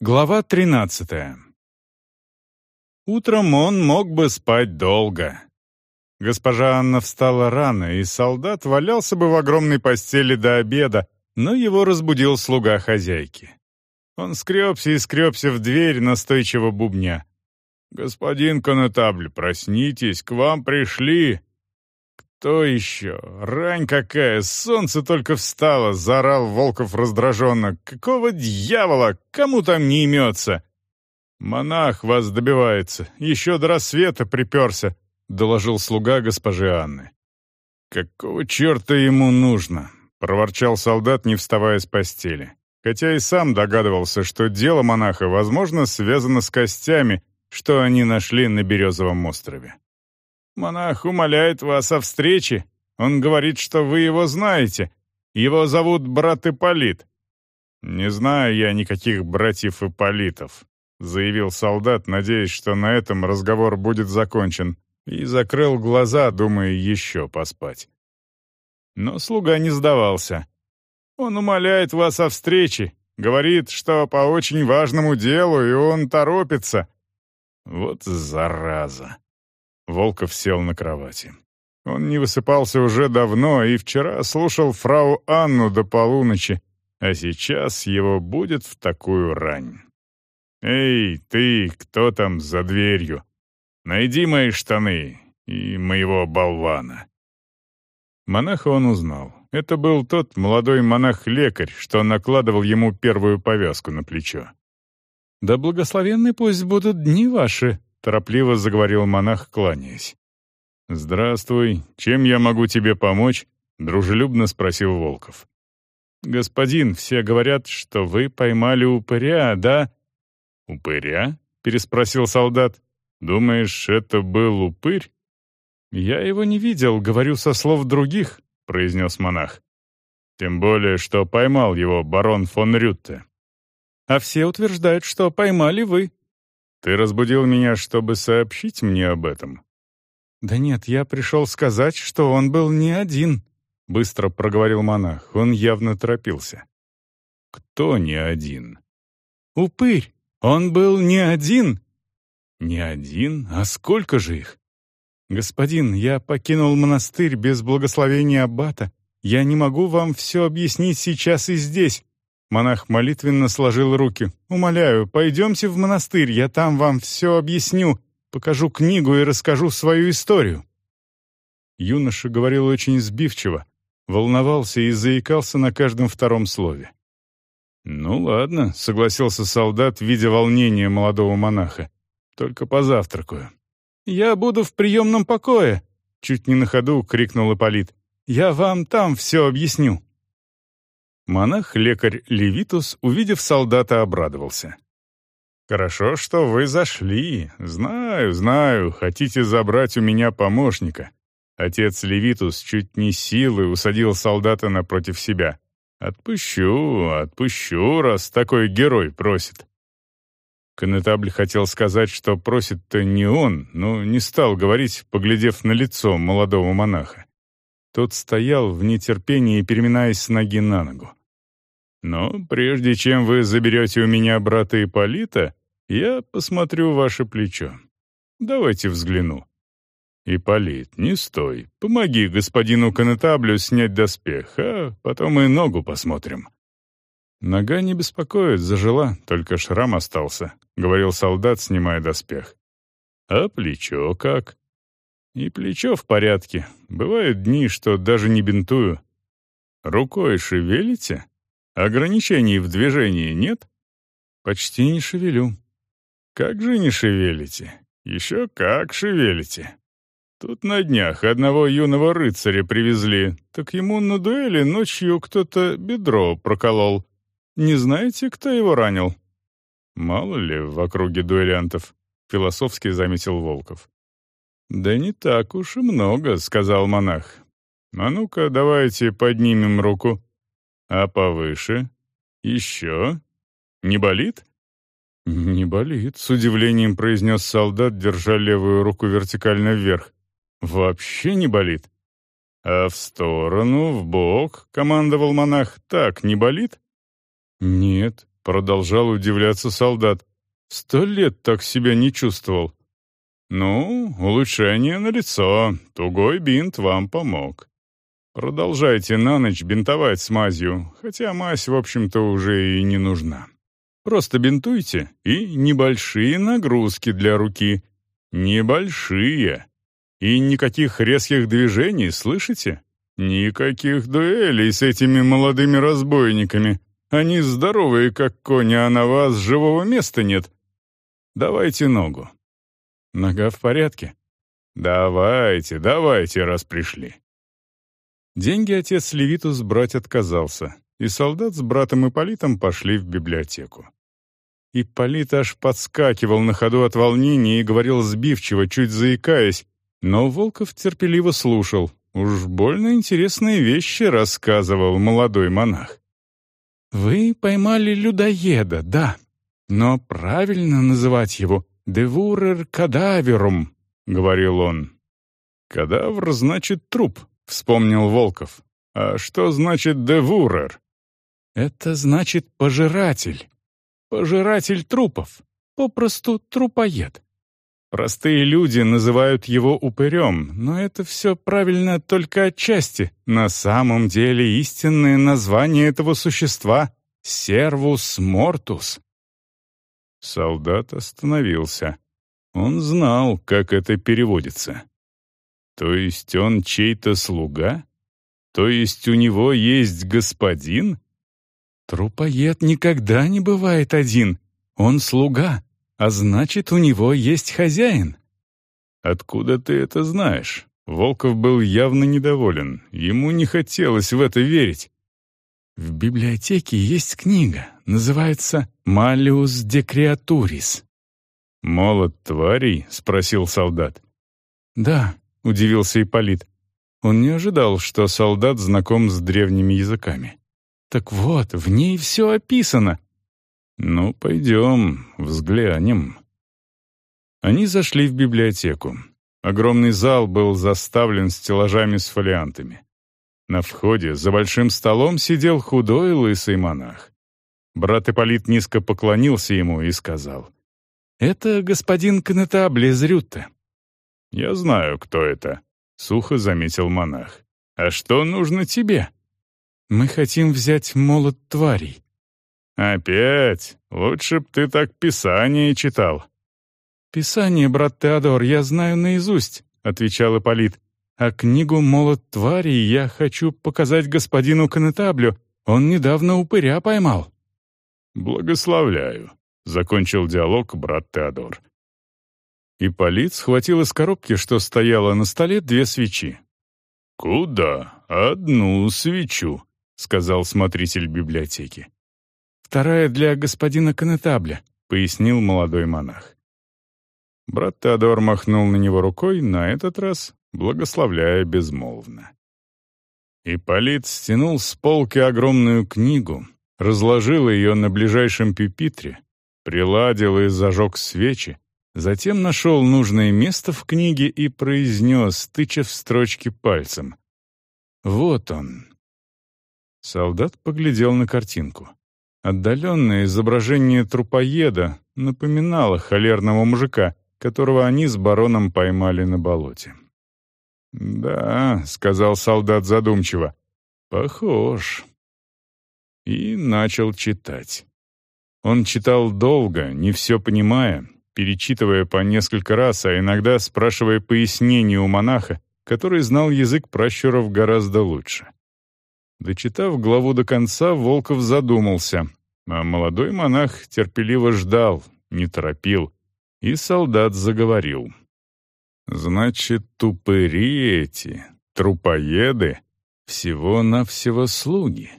Глава 13. Утром он мог бы спать долго. Госпожа Анна встала рано, и солдат валялся бы в огромной постели до обеда, но его разбудил слуга хозяйки. Он скребся и скребся в дверь настойчиво бубня. «Господин конетабль, проснитесь, к вам пришли!» «Кто еще? Рань какая! Солнце только встало!» — заорал Волков раздраженно. «Какого дьявола? Кому там не имется?» «Монах вас добивается. Еще до рассвета приперся», — доложил слуга госпожи Анны. «Какого черта ему нужно?» — проворчал солдат, не вставая с постели. Хотя и сам догадывался, что дело монаха, возможно, связано с костями, что они нашли на Березовом острове. Монах умоляет вас о встрече. Он говорит, что вы его знаете. Его зовут брат Ипполит». «Не знаю я никаких братьев Ипполитов», — заявил солдат, надеясь, что на этом разговор будет закончен, и закрыл глаза, думая еще поспать. Но слуга не сдавался. «Он умоляет вас о встрече, говорит, что по очень важному делу, и он торопится». «Вот зараза!» Волков сел на кровати. Он не высыпался уже давно и вчера слушал фрау Анну до полуночи, а сейчас его будет в такую рань. «Эй, ты, кто там за дверью? Найди мои штаны и моего болвана». Монаха он узнал. Это был тот молодой монах-лекарь, что накладывал ему первую повязку на плечо. «Да благословенны пусть будут дни ваши», — торопливо заговорил монах, кланяясь. «Здравствуй. Чем я могу тебе помочь?» — дружелюбно спросил Волков. «Господин, все говорят, что вы поймали упыря, да?» «Упыря?» — переспросил солдат. «Думаешь, это был упырь?» «Я его не видел, говорю со слов других», — произнес монах. «Тем более, что поймал его барон фон Рютте». «А все утверждают, что поймали вы», ты разбудил меня, чтобы сообщить мне об этом?» «Да нет, я пришел сказать, что он был не один», — быстро проговорил монах. Он явно торопился. «Кто не один?» «Упырь! Он был не один!» «Не один? А сколько же их?» «Господин, я покинул монастырь без благословения аббата. Я не могу вам все объяснить сейчас и здесь. Монах молитвенно сложил руки. «Умоляю, пойдемте в монастырь, я там вам все объясню, покажу книгу и расскажу свою историю». Юноша говорил очень сбивчиво, волновался и заикался на каждом втором слове. «Ну ладно», — согласился солдат, видя волнение молодого монаха. «Только позавтракаю». «Я буду в приемном покое», — чуть не на ходу крикнул Ипполит. «Я вам там все объясню». Монах-лекарь Левитус, увидев солдата, обрадовался. «Хорошо, что вы зашли. Знаю, знаю, хотите забрать у меня помощника». Отец Левитус чуть не силой усадил солдата напротив себя. «Отпущу, отпущу, раз такой герой просит». Конетабль хотел сказать, что просит-то не он, но не стал говорить, поглядев на лицо молодого монаха. Тот стоял в нетерпении, переминаясь с ноги на ногу. Но прежде чем вы заберете у меня брата Ипполита, я посмотрю ваше плечо. Давайте взгляну. Ипполит, не стой. Помоги господину конетаблю снять доспех, а потом и ногу посмотрим. Нога не беспокоит, зажила, только шрам остался, говорил солдат, снимая доспех. А плечо как? И плечо в порядке. Бывают дни, что даже не бинтую. Рукой шевелите? Ограничений в движении нет? Почти не шевелю. Как же не шевелите? Еще как шевелите. Тут на днях одного юного рыцаря привезли, так ему на дуэли ночью кто-то бедро проколол. Не знаете, кто его ранил? Мало ли в округе дуэлянтов, философски заметил Волков. Да не так уж и много, сказал монах. А ну-ка, давайте поднимем руку. А повыше? Еще? Не болит? «Не болит», — с удивлением произнес солдат, держа левую руку вертикально вверх. «Вообще не болит?» «А в сторону, в бок», — командовал монах. «Так, не болит?» «Нет, продолжал удивляться солдат. «Сто лет так себя не чувствовал». «Ну, улучшение налицо. Тугой бинт вам помог. Продолжайте на ночь бинтовать с мазью, хотя мазь, в общем-то, уже и не нужна. Просто бинтуйте и небольшие нагрузки для руки. Небольшие. И никаких резких движений, слышите? Никаких дуэлей с этими молодыми разбойниками. Они здоровые, как кони, а на вас живого места нет. Давайте ногу. Нога в порядке? Давайте, давайте, раз пришли. Деньги отец Левитус брать отказался, и солдат с братом Ипполитом пошли в библиотеку. Ипполит аж подскакивал на ходу от волнения и говорил сбивчиво, чуть заикаясь, но Волков терпеливо слушал. Уж больно интересные вещи рассказывал молодой монах. «Вы поймали людоеда, да, но правильно называть его «девурер кадаверум», — говорил он. «Кадавр значит труп», — вспомнил Волков. «А что значит «девурер»?» «Это значит пожиратель. Пожиратель трупов. Попросту трупоед. Простые люди называют его упырем, но это все правильно только отчасти. На самом деле истинное название этого существа — сервус мортус. Солдат остановился. Он знал, как это переводится. То есть он чей-то слуга? То есть у него есть господин? Трупоед никогда не бывает один. Он слуга, а значит, у него есть хозяин. Откуда ты это знаешь? Волков был явно недоволен. Ему не хотелось в это верить. В библиотеке есть книга, называется «Малиус де Креатурис». «Молот тварей?» — спросил солдат. «Да», — удивился Ипполит. Он не ожидал, что солдат знаком с древними языками. «Так вот, в ней все описано. «Ну, пойдем, взглянем». Они зашли в библиотеку. Огромный зал был заставлен стеллажами с фолиантами. На входе за большим столом сидел худой лысый монах. Брат Ипполит низко поклонился ему и сказал, «Это господин Канетабле из Рютте». «Я знаю, кто это», — сухо заметил монах. «А что нужно тебе?» «Мы хотим взять молот тварей», «Опять? Лучше б ты так Писание читал». «Писание, брат Теодор, я знаю наизусть», — отвечал Ипполит. «А книгу «Молот тварей» я хочу показать господину Конетаблю. Он недавно упыря поймал». «Благословляю», — закончил диалог брат Теодор. Ипполит схватил из коробки, что стояла на столе, две свечи. «Куда? Одну свечу», — сказал смотритель библиотеки. «Вторая для господина Конетабля», — пояснил молодой монах. Брат Теодор махнул на него рукой, на этот раз благословляя безмолвно. Ипполит стянул с полки огромную книгу, разложил ее на ближайшем пюпитре, приладил и зажег свечи, затем нашел нужное место в книге и произнес, тыча в строчки пальцем. «Вот он». Солдат поглядел на картинку. Отдаленное изображение трупоеда напоминало холерного мужика, которого они с бароном поймали на болоте. «Да», — сказал солдат задумчиво, — «похож». И начал читать. Он читал долго, не все понимая, перечитывая по несколько раз, а иногда спрашивая пояснений у монаха, который знал язык пращуров гораздо лучше. Дочитав главу до конца, Волков задумался, а молодой монах терпеливо ждал, не торопил, и солдат заговорил. «Значит, тупыри эти, трупоеды, всего-навсего слуги».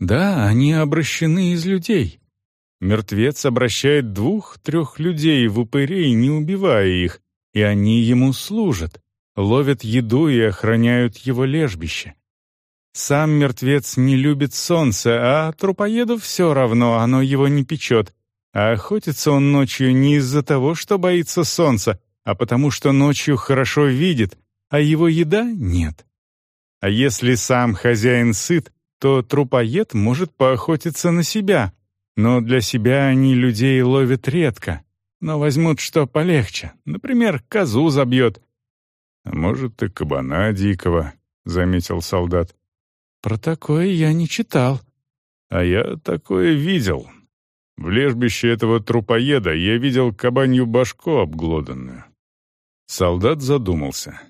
«Да, они обращены из людей. Мертвец обращает двух-трех людей в упырей, не убивая их, и они ему служат, ловят еду и охраняют его лежбище. Сам мертвец не любит солнце, а трупоеду все равно, оно его не печет. А охотится он ночью не из-за того, что боится солнца, а потому что ночью хорошо видит, а его еда нет. А если сам хозяин сыт, то трупоед может поохотиться на себя, но для себя они людей ловят редко, но возьмут что полегче, например, козу забьет». «А может, и кабана дикого», — заметил солдат. «Про такое я не читал». «А я такое видел. В лежбище этого трупоеда я видел кабанью башку обглоданную». Солдат задумался.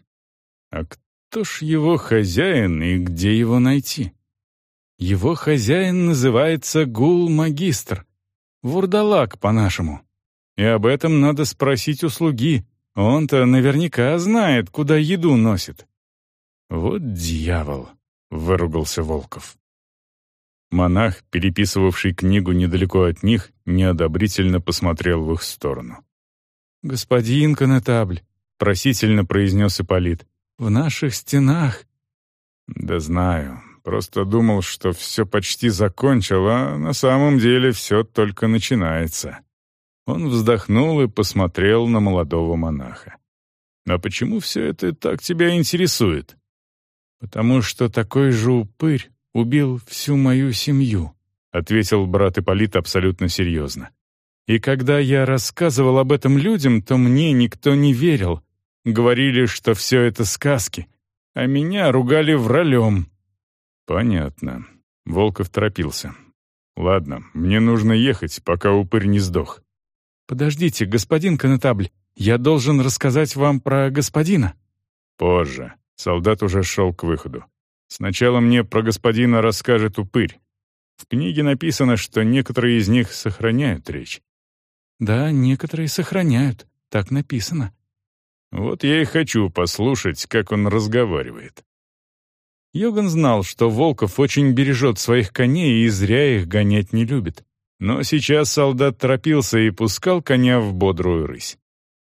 «А кто ж его хозяин и где его найти?» «Его хозяин называется Гул-магистр. Вурдалак, по-нашему. И об этом надо спросить у слуги. Он-то наверняка знает, куда еду носит». «Вот дьявол!» — выругался Волков. Монах, переписывавший книгу недалеко от них, неодобрительно посмотрел в их сторону. «Господин конетабль», — просительно произнес Ипполит, — «в наших стенах». «Да знаю. Просто думал, что все почти закончил, а на самом деле все только начинается». Он вздохнул и посмотрел на молодого монаха. «А почему все это так тебя интересует?» «Потому что такой же упырь убил всю мою семью», — ответил брат Ипполит абсолютно серьезно. «И когда я рассказывал об этом людям, то мне никто не верил. Говорили, что все это сказки, а меня ругали вралем». «Понятно». Волков торопился. «Ладно, мне нужно ехать, пока упырь не сдох». «Подождите, господин конетабль, я должен рассказать вам про господина». «Позже». Солдат уже шел к выходу. «Сначала мне про господина расскажет упырь. В книге написано, что некоторые из них сохраняют речь». «Да, некоторые сохраняют. Так написано». «Вот я и хочу послушать, как он разговаривает». Йоган знал, что Волков очень бережет своих коней и зря их гонять не любит. Но сейчас солдат торопился и пускал коня в бодрую рысь.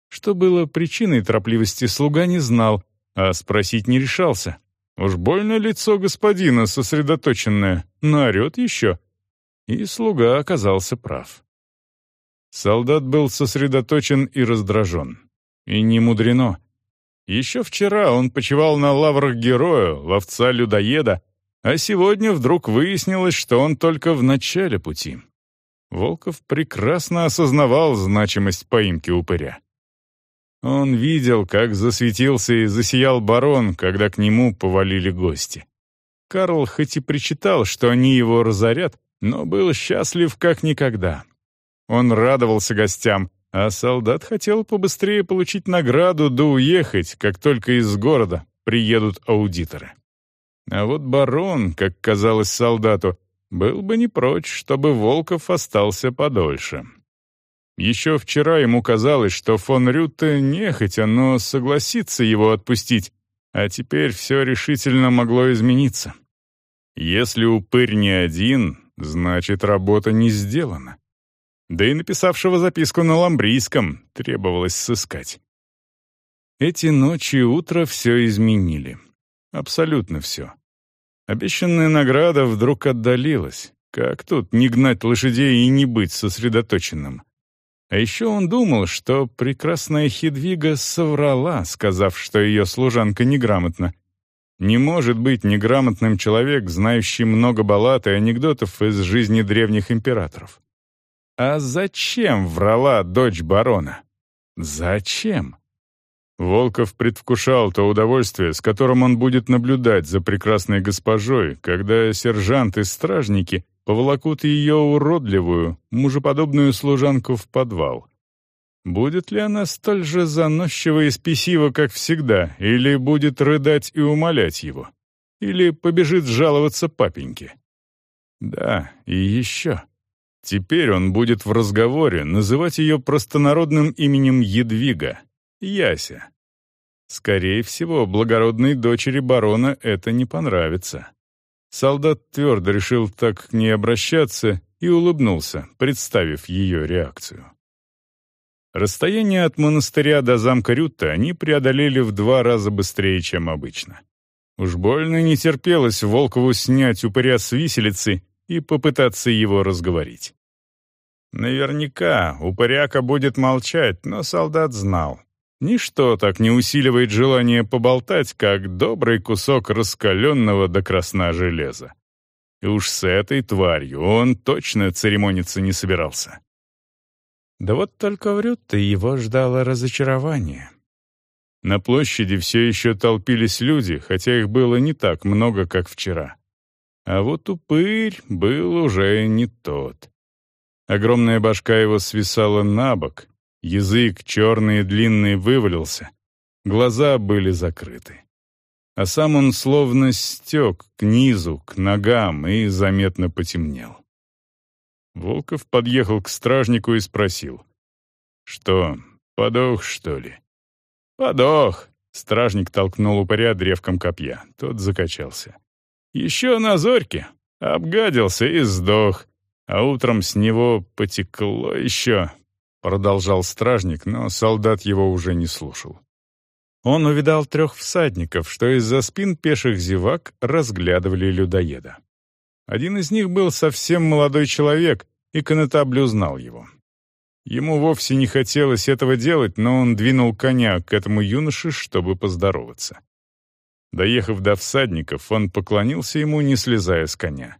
Что было причиной торопливости, слуга не знал, а спросить не решался. Уж больно лицо господина сосредоточенное, наорет еще. И слуга оказался прав. Солдат был сосредоточен и раздражен. И не мудрено. Еще вчера он почивал на лаврах героя, ловца-людоеда, а сегодня вдруг выяснилось, что он только в начале пути. Волков прекрасно осознавал значимость поимки упыря. Он видел, как засветился и засиял барон, когда к нему повалили гости. Карл хоть и причитал, что они его разорят, но был счастлив как никогда. Он радовался гостям, а солдат хотел побыстрее получить награду да уехать, как только из города приедут аудиторы. А вот барон, как казалось солдату, был бы не прочь, чтобы Волков остался подольше. Еще вчера ему казалось, что фон Рютте нехотя, но согласится его отпустить, а теперь все решительно могло измениться. Если упырь не один, значит, работа не сделана. Да и написавшего записку на ламбрийском требовалось сыскать. Эти ночи и утро все изменили. Абсолютно все. Обещанная награда вдруг отдалилась. Как тут не гнать лошадей и не быть сосредоточенным? А еще он думал, что прекрасная Хедвига соврала, сказав, что ее служанка неграмотна. Не может быть неграмотным человек, знающий много баллад и анекдотов из жизни древних императоров. А зачем врала дочь барона? Зачем? Волков предвкушал то удовольствие, с которым он будет наблюдать за прекрасной госпожой, когда сержанты и стражники поволокут ее уродливую, мужеподобную служанку в подвал. Будет ли она столь же заносчива и спесива, как всегда, или будет рыдать и умолять его? Или побежит жаловаться папеньке? Да, и еще. Теперь он будет в разговоре называть ее простонародным именем Едвига, Яся. Скорее всего, благородной дочери барона это не понравится. Солдат твердо решил так к ней обращаться и улыбнулся, представив ее реакцию. Расстояние от монастыря до замка Рютта они преодолели в два раза быстрее, чем обычно. Уж больно не терпелось Волкову снять упыря с виселицы и попытаться его разговорить. Наверняка упыряка будет молчать, но солдат знал. Ничто так не усиливает желание поболтать, как добрый кусок раскаленного до красна железа. И уж с этой тварью он точно церемониться не собирался. Да вот только врет-то его ждало разочарование. На площади все еще толпились люди, хотя их было не так много, как вчера. А вот упырь был уже не тот. Огромная башка его свисала на бок, язык черный и длинный вывалился, глаза были закрыты. А сам он словно стек к низу, к ногам и заметно потемнел. Волков подъехал к стражнику и спросил. «Что, подох, что ли?» «Подох!» — стражник толкнул упыря древком копья. Тот закачался. «Еще на зорьке. Обгадился и сдох. А утром с него потекло еще». Продолжал стражник, но солдат его уже не слушал. Он увидал трех всадников, что из-за спин пеших зевак разглядывали людоеда. Один из них был совсем молодой человек, и конетабль узнал его. Ему вовсе не хотелось этого делать, но он двинул коня к этому юноше, чтобы поздороваться. Доехав до всадников, он поклонился ему, не слезая с коня.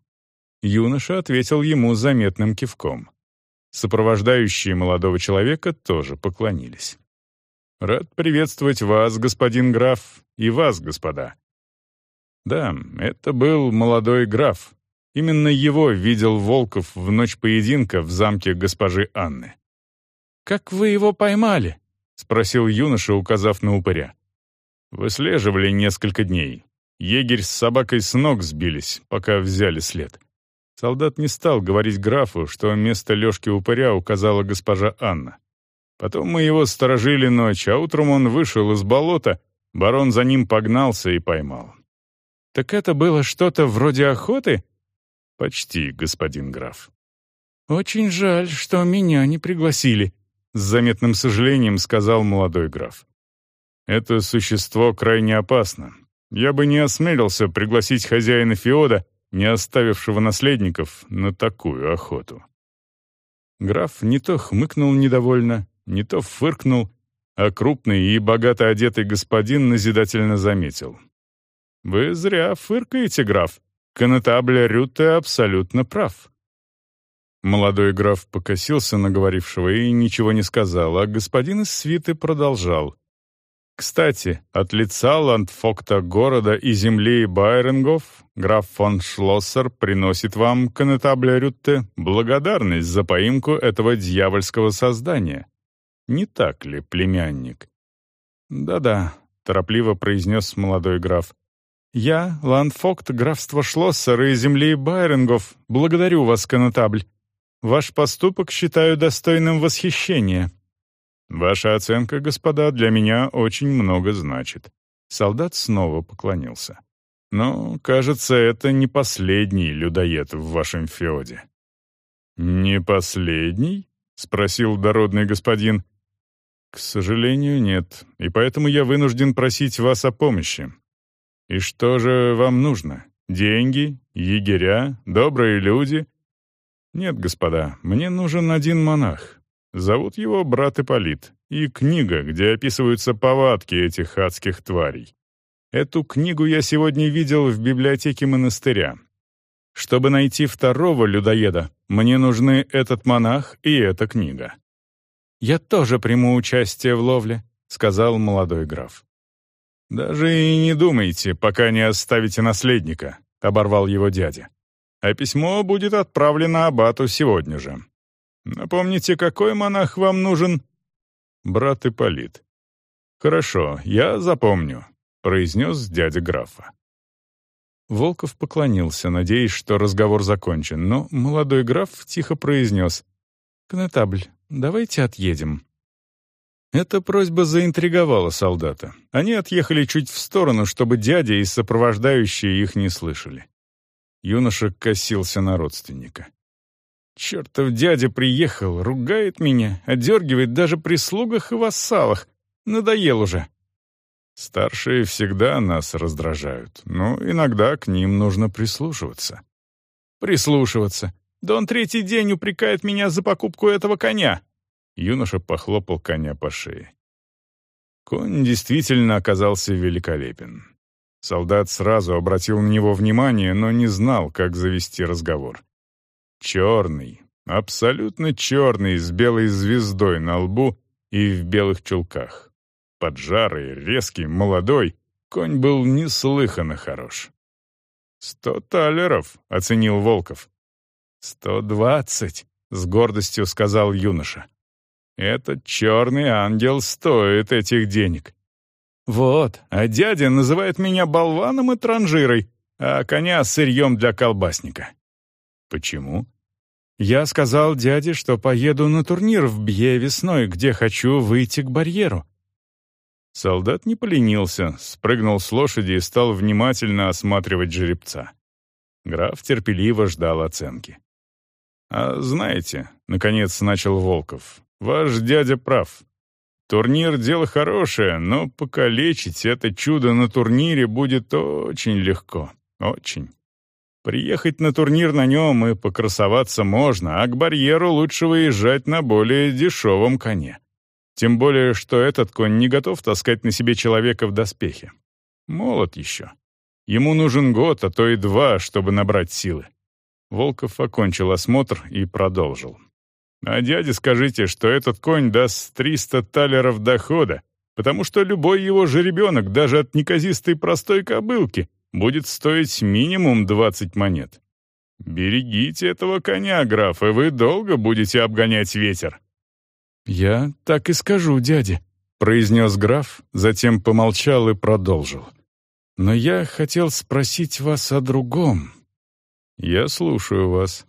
Юноша ответил ему заметным кивком. Сопровождающие молодого человека тоже поклонились. «Рад приветствовать вас, господин граф, и вас, господа». Да, это был молодой граф. Именно его видел Волков в ночь поединка в замке госпожи Анны. «Как вы его поймали?» — спросил юноша, указав на упыря. «Выслеживали несколько дней. Егерь с собакой с ног сбились, пока взяли след». Солдат не стал говорить графу, что место лёжки упыря указала госпожа Анна. Потом мы его сторожили ночь, а утром он вышел из болота, барон за ним погнался и поймал. «Так это было что-то вроде охоты?» «Почти, господин граф». «Очень жаль, что меня не пригласили», — с заметным сожалением сказал молодой граф. «Это существо крайне опасно. Я бы не осмелился пригласить хозяина Феода, не оставившего наследников, на такую охоту». Граф не то хмыкнул недовольно, не то фыркнул, а крупный и богато одетый господин назидательно заметил. «Вы зря фыркаете, граф. Конетабль Рюте абсолютно прав. Молодой граф покосился на говорившего и ничего не сказал, а господин из свиты продолжал. «Кстати, от лица ландфокта города и земли Байренгов граф фон Шлоссер приносит вам, конетабля Рютте, благодарность за поимку этого дьявольского создания. Не так ли, племянник?» «Да-да», — торопливо произнес молодой граф. «Я, ландфокт графства Шлоссер и земли Байренгов, благодарю вас, конетабль. Ваш поступок считаю достойным восхищения». «Ваша оценка, господа, для меня очень много значит». Солдат снова поклонился. «Но, кажется, это не последний людоед в вашем феоде». «Не последний?» — спросил дородный господин. «К сожалению, нет, и поэтому я вынужден просить вас о помощи. И что же вам нужно? Деньги? Егеря? Добрые люди?» «Нет, господа, мне нужен один монах. Зовут его брат Ипполит. И книга, где описываются повадки этих адских тварей. Эту книгу я сегодня видел в библиотеке монастыря. Чтобы найти второго людоеда, мне нужны этот монах и эта книга». «Я тоже приму участие в ловле», — сказал молодой граф. «Даже и не думайте, пока не оставите наследника», — оборвал его дядя а письмо будет отправлено аббату сегодня же. Напомните, какой монах вам нужен?» «Брат Ипполит». «Хорошо, я запомню», — произнес дядя графа. Волков поклонился, надеясь, что разговор закончен, но молодой граф тихо произнес «Конетабль, давайте отъедем». Эта просьба заинтриговала солдата. Они отъехали чуть в сторону, чтобы дядя и сопровождающие их не слышали. Юноша косился на родственника. «Чертов дядя приехал, ругает меня, одергивает даже при слугах и вассалах. Надоел уже». «Старшие всегда нас раздражают, но иногда к ним нужно прислушиваться». «Прислушиваться? Да он третий день упрекает меня за покупку этого коня». Юноша похлопал коня по шее. Конь действительно оказался великолепен. Солдат сразу обратил на него внимание, но не знал, как завести разговор. Черный, абсолютно черный, с белой звездой на лбу и в белых чулках. Поджарый, резкий, молодой, конь был неслыханно хорош. «Сто талеров», — оценил Волков. «Сто двадцать», — с гордостью сказал юноша. «Этот черный ангел стоит этих денег». «Вот, а дядя называет меня болваном и транжирой, а коня сырьем для колбасника». «Почему?» «Я сказал дяде, что поеду на турнир в Бье весной, где хочу выйти к барьеру». Солдат не поленился, спрыгнул с лошади и стал внимательно осматривать жеребца. Граф терпеливо ждал оценки. «А знаете», — наконец начал Волков, — «ваш дядя прав. Турнир — дело хорошее, но покалечить это чудо на турнире будет очень легко. Очень. Приехать на турнир на нем и покрасоваться можно, а к барьеру лучше выезжать на более дешевом коне. Тем более, что этот конь не готов таскать на себе человека в доспехе. Молод еще. Ему нужен год, а то и два, чтобы набрать силы. Волков окончил осмотр и продолжил. «А дяде скажите, что этот конь даст 300 талеров дохода, потому что любой его жеребенок, даже от неказистой простой кобылки, будет стоить минимум 20 монет. Берегите этого коня, граф, и вы долго будете обгонять ветер». «Я так и скажу дяде», — произнес граф, затем помолчал и продолжил. «Но я хотел спросить вас о другом». «Я слушаю вас».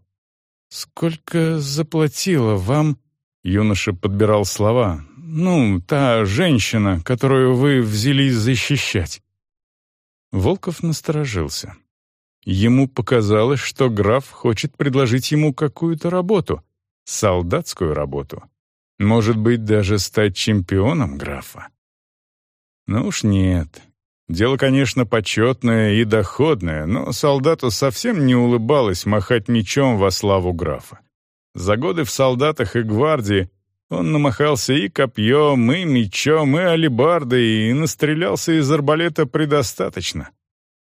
«Сколько заплатила вам...» Юноша подбирал слова. «Ну, та женщина, которую вы взялись защищать». Волков насторожился. Ему показалось, что граф хочет предложить ему какую-то работу, солдатскую работу. Может быть, даже стать чемпионом графа. Ну уж нет, Дело, конечно, почетное и доходное, но солдату совсем не улыбалось махать мечом во славу графа. За годы в солдатах и гвардии он намахался и копьем, и мечом, и алебардой, и настрелялся из арбалета предостаточно.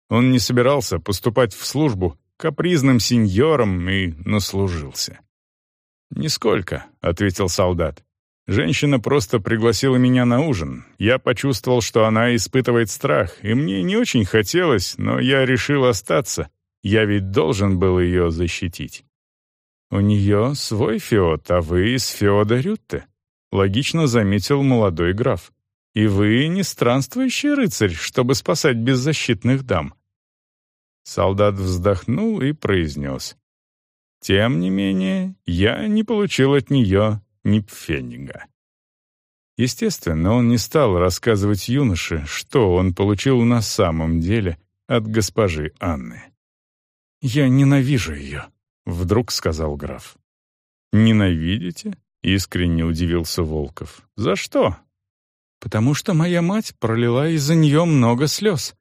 Он не собирался поступать в службу капризным сеньором и наслужился. «Нисколько», — ответил солдат. Женщина просто пригласила меня на ужин. Я почувствовал, что она испытывает страх, и мне не очень хотелось, но я решил остаться. Я ведь должен был ее защитить. У нее свой феод, а вы из феода Рютте. Логично заметил молодой граф. И вы не странствующий рыцарь, чтобы спасать беззащитных дам. Солдат вздохнул и произнес. Тем не менее, я не получил от нее ни пфеннига. Естественно, он не стал рассказывать юноше, что он получил на самом деле от госпожи Анны. «Я ненавижу ее», — вдруг сказал граф. «Ненавидите?» — искренне удивился Волков. «За что?» «Потому что моя мать пролила из-за нее много слез».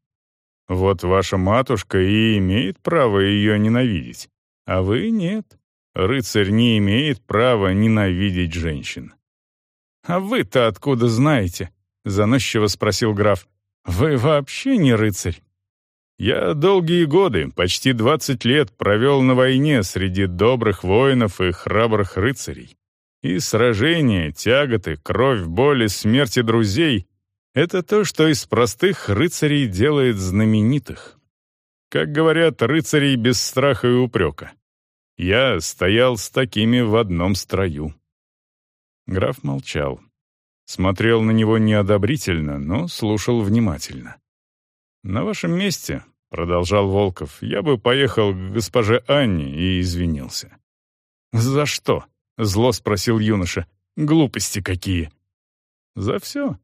«Вот ваша матушка и имеет право ее ненавидеть, а вы нет. Рыцарь не имеет права ненавидеть женщин. «А вы-то откуда знаете?» — заносчиво спросил граф. «Вы вообще не рыцарь?» «Я долгие годы, почти двадцать лет, провел на войне среди добрых воинов и храбрых рыцарей. И сражения, тяготы, кровь, боль и смерти друзей — это то, что из простых рыцарей делает знаменитых. Как говорят, рыцарей без страха и упрека. Я стоял с такими в одном строю». Граф молчал. Смотрел на него неодобрительно, но слушал внимательно. «На вашем месте», — продолжал Волков, — «я бы поехал к госпоже Анне и извинился». «За что?» — зло спросил юноша. «Глупости какие!» «За все.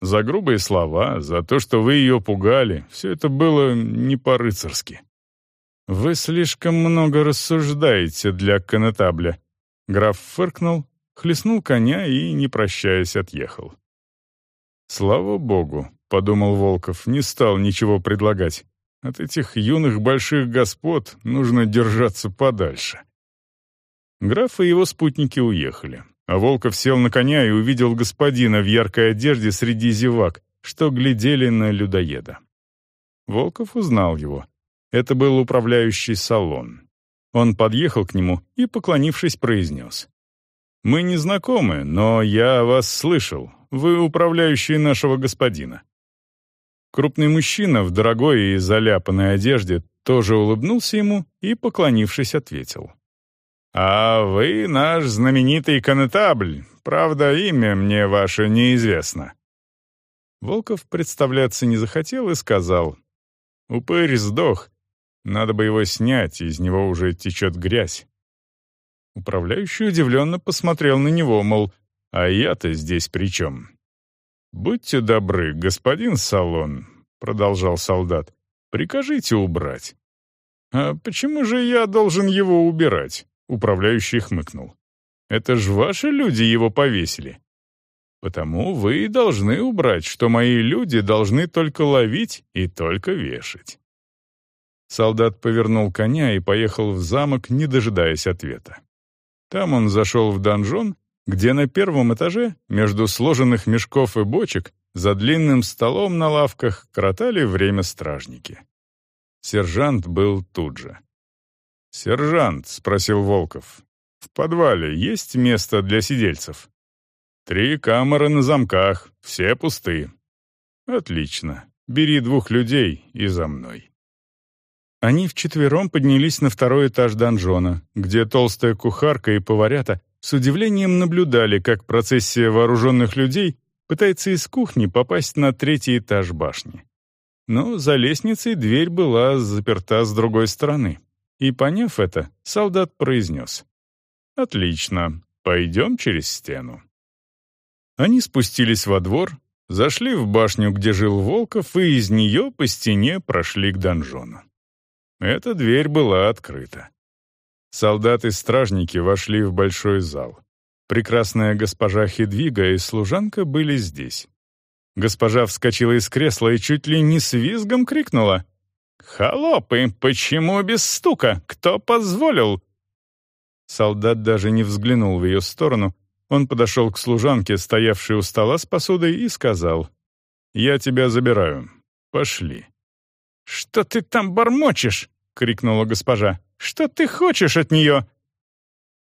За грубые слова, за то, что вы ее пугали. Все это было не по-рыцарски». «Вы слишком много рассуждаете для конетабля». Граф фыркнул, хлестнул коня и, не прощаясь, отъехал. «Слава богу», — подумал Волков, не стал ничего предлагать. «От этих юных больших господ нужно держаться подальше». Граф и его спутники уехали, а Волков сел на коня и увидел господина в яркой одежде среди зевак, что глядели на людоеда. Волков узнал его. Это был управляющий салон. Он подъехал к нему и, поклонившись, произнес. «Мы не знакомы, но я вас слышал. Вы управляющий нашего господина». Крупный мужчина в дорогой и заляпанной одежде тоже улыбнулся ему и, поклонившись, ответил. «А вы наш знаменитый конетабль. Правда, имя мне ваше неизвестно». Волков представляться не захотел и сказал. «Упырь сдох. Надо бы его снять, из него уже течет грязь». Управляющий удивленно посмотрел на него, мол, «А я-то здесь при чем?» «Будьте добры, господин Салон», — продолжал солдат, — «прикажите убрать». «А почему же я должен его убирать?» Управляющий хмыкнул. «Это ж ваши люди его повесили. Потому вы должны убрать, что мои люди должны только ловить и только вешать». Солдат повернул коня и поехал в замок, не дожидаясь ответа. Там он зашел в донжон, где на первом этаже, между сложенных мешков и бочек, за длинным столом на лавках кротали время стражники. Сержант был тут же. «Сержант», — спросил Волков, — «в подвале есть место для сидельцев?» «Три камеры на замках, все пусты». «Отлично. Бери двух людей и за мной». Они вчетвером поднялись на второй этаж донжона, где толстая кухарка и поварята с удивлением наблюдали, как процессия вооруженных людей пытается из кухни попасть на третий этаж башни. Но за лестницей дверь была заперта с другой стороны. И, поняв это, солдат произнес. «Отлично, пойдем через стену». Они спустились во двор, зашли в башню, где жил Волков, и из нее по стене прошли к донжону. Эта дверь была открыта. Солдаты-стражники вошли в большой зал. Прекрасная госпожа Хедвига и служанка были здесь. Госпожа вскочила из кресла и чуть ли не с визгом крикнула. «Холопы, почему без стука? Кто позволил?» Солдат даже не взглянул в ее сторону. Он подошел к служанке, стоявшей у стола с посудой, и сказал, «Я тебя забираю. Пошли». «Что ты там бормочешь?» — крикнула госпожа. «Что ты хочешь от нее?»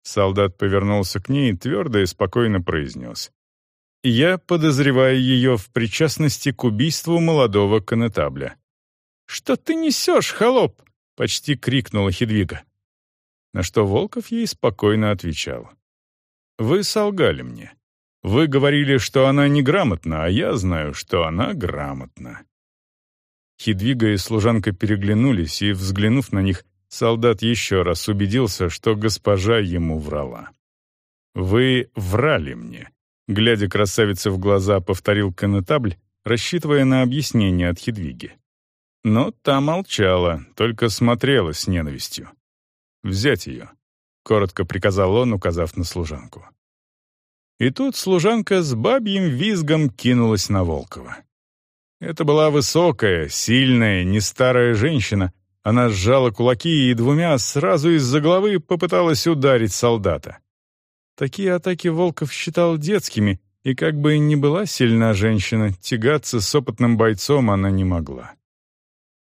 Солдат повернулся к ней и твердо и спокойно произнес. «Я подозреваю ее в причастности к убийству молодого конетабля. «Что ты несешь, холоп?» — почти крикнула Хедвига. На что Волков ей спокойно отвечал. «Вы солгали мне. Вы говорили, что она неграмотна, а я знаю, что она грамотна». Хедвига и служанка переглянулись, и, взглянув на них, солдат еще раз убедился, что госпожа ему врала. «Вы врали мне», — глядя красавице в глаза, повторил конетабль, рассчитывая на объяснение от Хедвиги. Но та молчала, только смотрела с ненавистью. «Взять ее», — коротко приказал он, указав на служанку. И тут служанка с бабьим визгом кинулась на Волкова. Это была высокая, сильная, не старая женщина. Она сжала кулаки и двумя сразу из-за головы попыталась ударить солдата. Такие атаки Волков считал детскими, и как бы ни была сильна женщина, тягаться с опытным бойцом она не могла.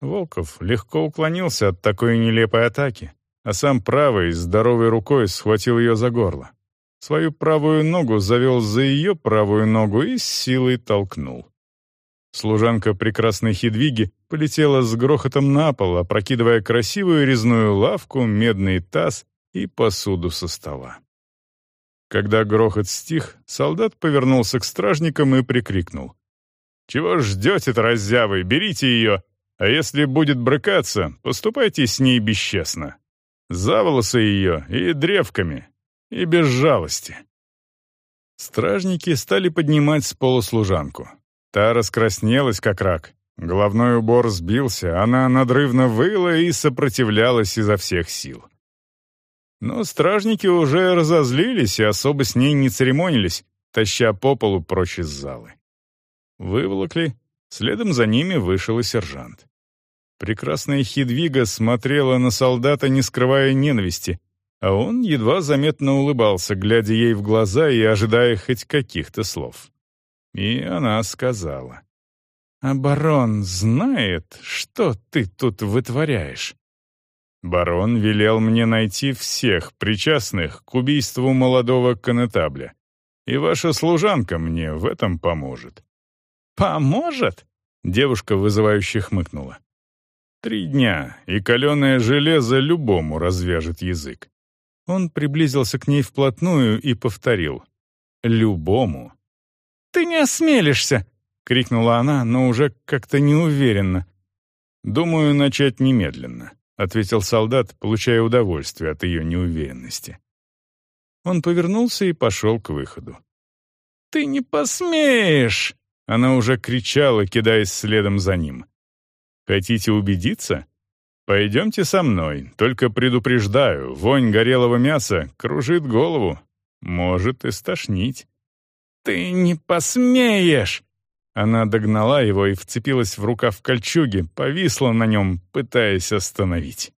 Волков легко уклонился от такой нелепой атаки, а сам правой, здоровой рукой схватил ее за горло. Свою правую ногу завел за ее правую ногу и с силой толкнул. Служанка прекрасной Хидвиги полетела с грохотом на пол, опрокидывая красивую резную лавку, медный таз и посуду со стола. Когда грохот стих, солдат повернулся к стражникам и прикрикнул. «Чего ждете-то? Берите ее а если будет брыкаться, поступайте с ней бесчестно. За волосы ее и древками, и без жалости. Стражники стали поднимать с пола служанку. Та раскраснелась, как рак. Головной убор сбился, она надрывно выла и сопротивлялась изо всех сил. Но стражники уже разозлились и особо с ней не церемонились, таща по полу прочь из залы. Выволокли, следом за ними вышел и сержант. Прекрасная Хидвига смотрела на солдата, не скрывая ненависти, а он едва заметно улыбался, глядя ей в глаза и ожидая хоть каких-то слов. И она сказала. «А барон знает, что ты тут вытворяешь?» Барон велел мне найти всех причастных к убийству молодого конетабля. И ваша служанка мне в этом поможет». «Поможет?» — девушка вызывающе хмыкнула. «Три дня, и каленое железо любому развяжет язык». Он приблизился к ней вплотную и повторил. «Любому». «Ты не осмелишься!» — крикнула она, но уже как-то неуверенно. «Думаю, начать немедленно», — ответил солдат, получая удовольствие от ее неуверенности. Он повернулся и пошел к выходу. «Ты не посмеешь!» — она уже кричала, кидаясь следом за ним. «Хотите убедиться? Пойдемте со мной, только предупреждаю, вонь горелого мяса кружит голову, может и стошнить». «Ты не посмеешь!» Она догнала его и вцепилась в рукав кольчуги, повисла на нем, пытаясь остановить.